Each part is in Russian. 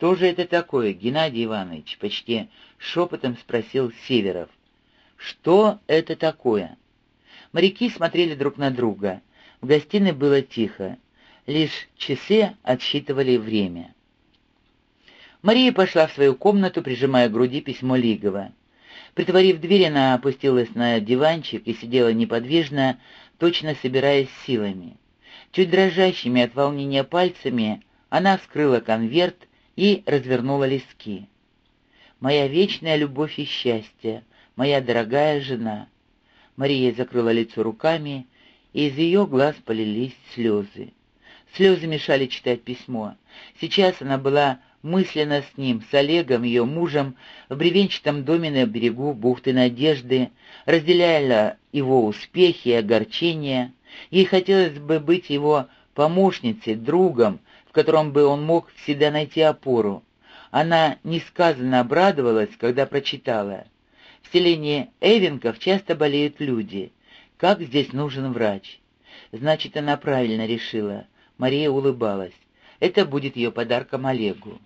«Что же это такое, Геннадий Иванович?» — почти шепотом спросил Северов. «Что это такое?» Моряки смотрели друг на друга. В гостиной было тихо. Лишь часы отсчитывали время. Мария пошла в свою комнату, прижимая к груди письмо Лигова. Притворив дверь, она опустилась на диванчик и сидела неподвижно, точно собираясь силами. Чуть дрожащими от волнения пальцами она вскрыла конверт и развернула листки. «Моя вечная любовь и счастье, моя дорогая жена». Мария закрыла лицо руками, и из ее глаз полились слезы. Слезы мешали читать письмо. Сейчас она была мысленно с ним, с Олегом, ее мужем, в бревенчатом доме на берегу бухты Надежды, разделяла его успехи и огорчения. Ей хотелось бы быть его помощницей, другом, в котором бы он мог всегда найти опору. Она несказанно обрадовалась, когда прочитала. В селении Эвенков часто болеют люди. Как здесь нужен врач? Значит, она правильно решила. Мария улыбалась. Это будет ее подарком Олегу.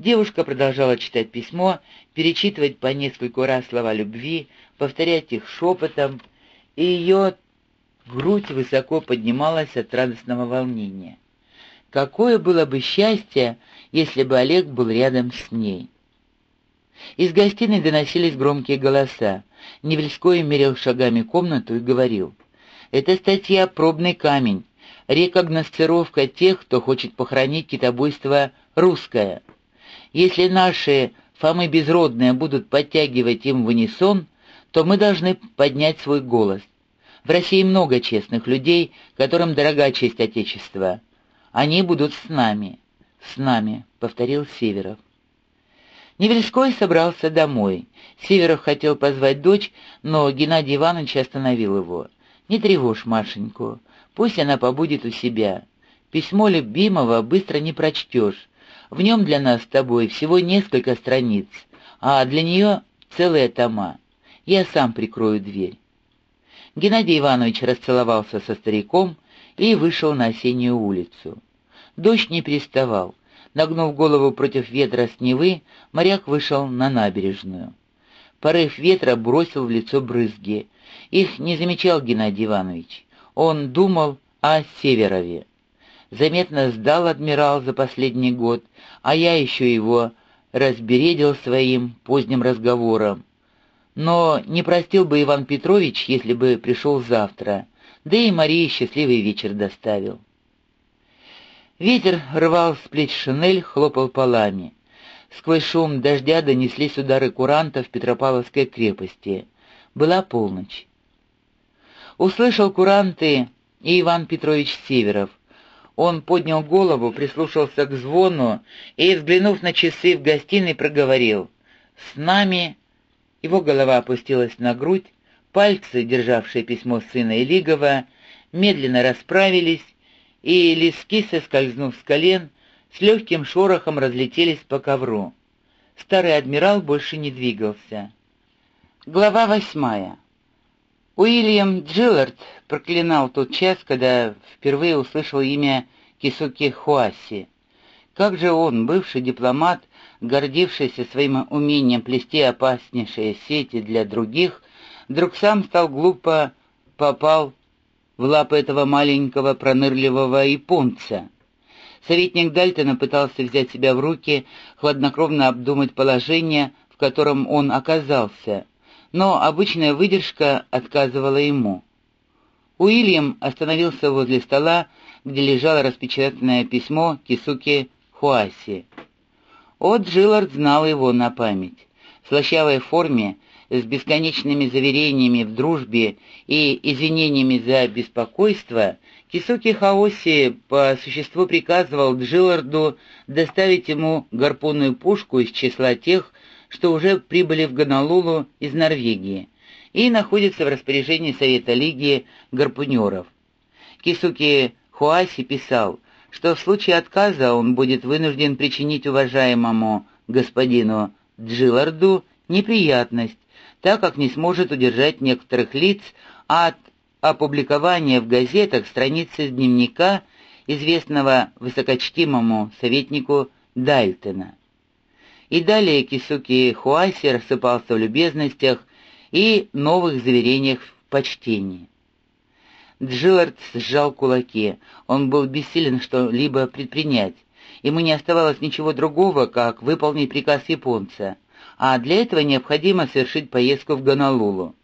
Девушка продолжала читать письмо, перечитывать по нескольку раз слова любви, повторять их шепотом, и ее грудь высоко поднималась от радостного волнения. Какое было бы счастье, если бы Олег был рядом с ней. Из гостиной доносились громкие голоса. Невельской мерил шагами комнату и говорил. «Это статья «Пробный камень», рекогносцировка тех, кто хочет похоронить китобойство русское. Если наши Фомы безродные будут подтягивать им в унисон, то мы должны поднять свой голос. В России много честных людей, которым дорога честь Отечества. Они будут с нами. С нами, — повторил Северов. Невельской собрался домой. Северов хотел позвать дочь, но Геннадий Иванович остановил его. «Не тревожь Машеньку, пусть она побудет у себя. Письмо любимого быстро не прочтешь, в нем для нас с тобой всего несколько страниц, а для нее целые тома. Я сам прикрою дверь». Геннадий Иванович расцеловался со стариком и вышел на осеннюю улицу. Дождь не переставал. Нагнув голову против ветра с Невы, моряк вышел на набережную. Порыв ветра бросил в лицо брызги. Их не замечал Геннадий Иванович. Он думал о Северове. Заметно сдал адмирал за последний год, а я еще его разбередил своим поздним разговором. Но не простил бы Иван Петрович, если бы пришел завтра, да и Марии счастливый вечер доставил. Ветер рвал с плеч шинель, хлопал полами. Сквозь шум дождя донеслись удары курантов Петропавловской крепости. Была полночь. Услышал куранты и Иван Петрович Северов. Он поднял голову, прислушался к звону и, взглянув на часы в гостиной, проговорил «С нами...» Его голова опустилась на грудь, пальцы, державшие письмо сына Элигова, медленно расправились, и лески, соскользнув с колен, с легким шорохом разлетелись по ковру. Старый адмирал больше не двигался. Глава восьмая. Уильям Джиллард проклинал тот час, когда впервые услышал имя Кисуки Хуаси. Как же он, бывший дипломат, гордившийся своим умением плести опаснейшие сети для других, вдруг сам стал глупо попал в лапы этого маленького пронырливого японца. Советник Дальтона пытался взять себя в руки, хладнокровно обдумать положение, в котором он оказался — но обычная выдержка отказывала ему. Уильям остановился возле стола, где лежало распечатанное письмо Кисуки Хуаси. О, Джиллард знал его на память. В слащавой форме, с бесконечными заверениями в дружбе и извинениями за беспокойство, Кисуки Хаоси по существу приказывал Джилларду доставить ему гарпунную пушку из числа тех, что уже прибыли в Гонолулу из Норвегии и находятся в распоряжении Совета Лиги гарпунеров. Кисуки Хуаси писал, что в случае отказа он будет вынужден причинить уважаемому господину Джилларду неприятность, так как не сможет удержать некоторых лиц от опубликования в газетах страницы дневника известного высокочтимому советнику Дальтона. И далее Кисуки Хуаси рассыпался в любезностях и новых заверениях в почтении. Джиллард сжал кулаки. Он был бессилен что-либо предпринять. Ему не оставалось ничего другого, как выполнить приказ японца, а для этого необходимо совершить поездку в Гонолулу.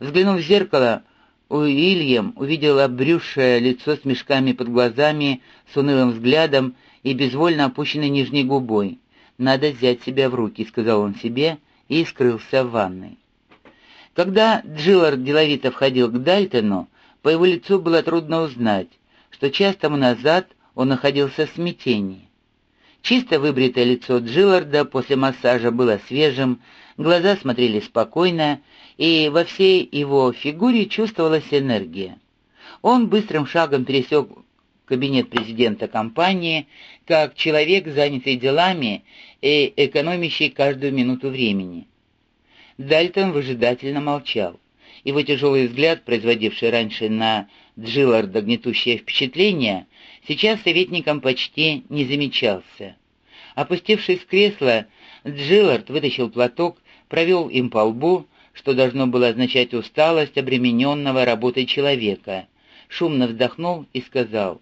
Взглянув в зеркало, Уильям увидел обрюзшее лицо с мешками под глазами, с унылым взглядом и безвольно опущенной нижней губой. «Надо взять себя в руки», — сказал он себе, и скрылся в ванной. Когда Джиллард деловито входил к Дальтону, по его лицу было трудно узнать, что час тому назад он находился в смятении. Чисто выбритое лицо Джилларда после массажа было свежим, глаза смотрели спокойно, и во всей его фигуре чувствовалась энергия. Он быстрым шагом пересек кабинет президента компании, как человек, занятый делами и экономящий каждую минуту времени. Дальтон выжидательно молчал. Его тяжелый взгляд, производивший раньше на Джилларда гнетущее впечатление, сейчас советником почти не замечался. Опустившись в кресло, Джиллард вытащил платок, провел им по лбу, что должно было означать усталость обремененного работой человека, шумно вздохнул и сказал,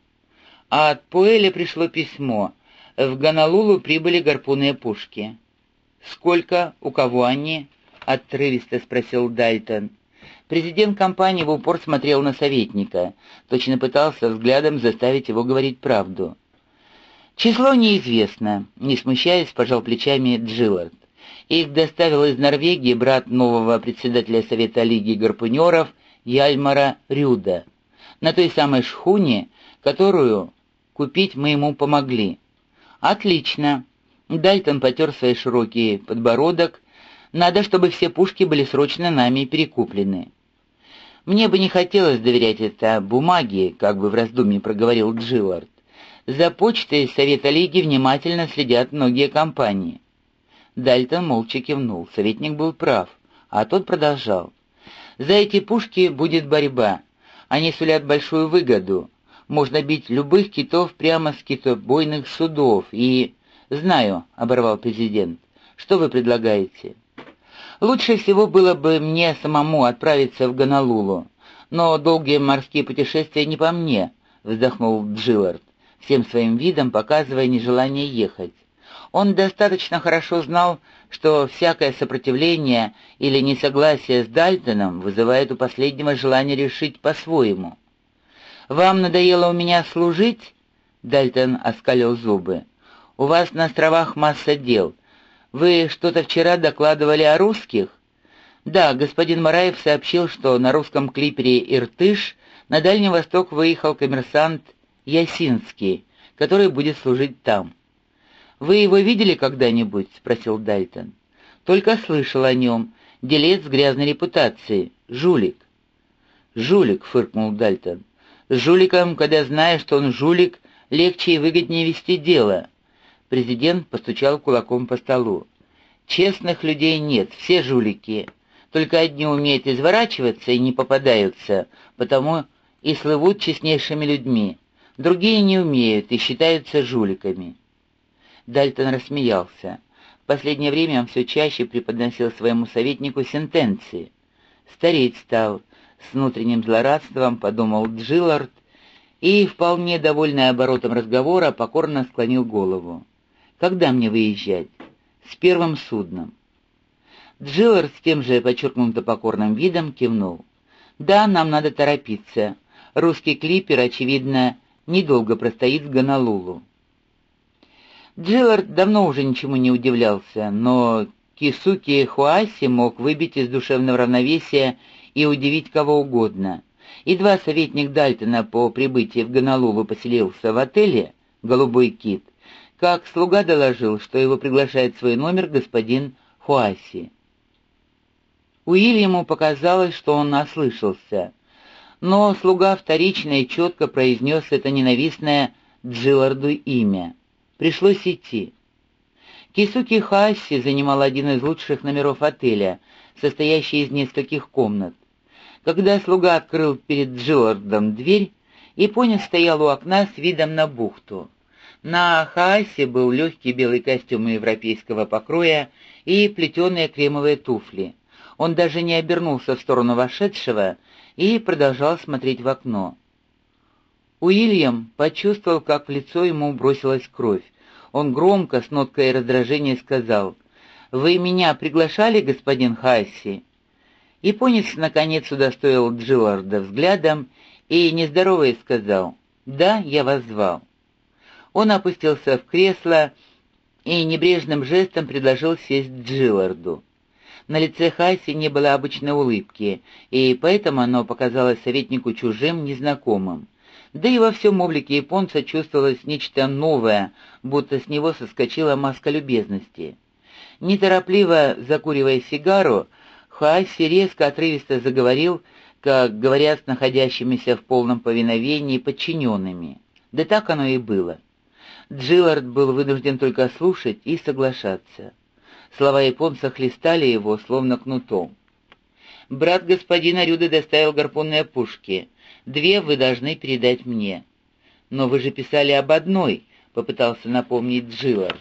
«А от Пуэля пришло письмо. В Гонолулу прибыли гарпунные пушки». «Сколько? У кого они?» — отрывисто спросил Дальтон. Президент компании в упор смотрел на советника, точно пытался взглядом заставить его говорить правду. «Число неизвестно», — не смущаясь, пожал плечами Джиллард. Их доставил из Норвегии брат нового председателя Совета Лиги гарпунеров Яльмара Рюда, на той самой шхуне, которую купить мы ему помогли. «Отлично!» Дальтон потер свой широкий подбородок. «Надо, чтобы все пушки были срочно нами перекуплены». «Мне бы не хотелось доверять это бумаге», — как бы в раздумье проговорил Джиллард. «За почтой Совета Лиги внимательно следят многие компании». Дальтон молча кивнул, советник был прав, а тот продолжал. «За эти пушки будет борьба. Они сулят большую выгоду. Можно бить любых китов прямо с китобойных судов и...» «Знаю», — оборвал президент. «Что вы предлагаете?» «Лучше всего было бы мне самому отправиться в Гонолулу, но долгие морские путешествия не по мне», — вздохнул Джиллард, всем своим видом показывая нежелание ехать. Он достаточно хорошо знал, что всякое сопротивление или несогласие с Дальтоном вызывает у последнего желание решить по-своему. «Вам надоело у меня служить?» Дальтон оскалил зубы. «У вас на островах масса дел. Вы что-то вчера докладывали о русских?» «Да, господин Мараев сообщил, что на русском клипере «Иртыш» на Дальний Восток выехал коммерсант Ясинский, который будет служить там. «Вы его видели когда-нибудь?» — спросил Дальтон. «Только слышал о нем. Делец с грязной репутацией. Жулик». «Жулик», — фыркнул Дальтон. «С жуликом, когда знаешь, что он жулик, легче и выгоднее вести дело». Президент постучал кулаком по столу. «Честных людей нет, все жулики. Только одни умеют изворачиваться и не попадаются, потому и слывут честнейшими людьми. Другие не умеют и считаются жуликами». Дальтон рассмеялся. В последнее время он все чаще преподносил своему советнику сентенции. Стареть стал, с внутренним злорадством подумал Джиллард, и, вполне довольный оборотом разговора, покорно склонил голову. «Когда мне выезжать?» «С первым судном». Джиллард с тем же подчеркнуто покорным видом кивнул. «Да, нам надо торопиться. Русский клипер, очевидно, недолго простоит в Гонолулу. Джиллард давно уже ничему не удивлялся, но Кисуки Хуаси мог выбить из душевного равновесия и удивить кого угодно. Едва советник Дальтона по прибытии в Гонолулу поселился в отеле «Голубой кит», как слуга доложил, что его приглашает в свой номер господин Хуаси. Уильяму показалось, что он ослышался, но слуга вторично и четко произнес это ненавистное Джилларду имя. Пришлось идти. Кисуки Хасси занимал один из лучших номеров отеля, состоящий из нескольких комнат. Когда слуга открыл перед Джиллардом дверь, Японец стоял у окна с видом на бухту. На Хаасе был легкий белый костюм европейского покроя и плетеные кремовые туфли. Он даже не обернулся в сторону вошедшего и продолжал смотреть в окно. Уильям почувствовал, как в лицо ему бросилась кровь. Он громко, с ноткой раздражения сказал, «Вы меня приглашали, господин Хасси?» Японец, наконец, удостоил Джилларда взглядом и, нездоровый, сказал, «Да, я вас звал». Он опустился в кресло и небрежным жестом предложил сесть Джилларду. На лице Хаси не было обычной улыбки, и поэтому оно показалось советнику чужим, незнакомым. Да и во всем облике японца чувствовалось нечто новое, будто с него соскочила маска любезности. Неторопливо закуривая сигару, Хаси резко отрывисто заговорил, как говорят с находящимися в полном повиновении подчиненными. Да так оно и было. Джиллард был вынужден только слушать и соглашаться. Слова японца хлестали его, словно кнутом. «Брат господина Рюды доставил гарпунные пушки. Две вы должны передать мне». «Но вы же писали об одной», — попытался напомнить Джиллард.